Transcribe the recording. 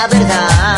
la verdad.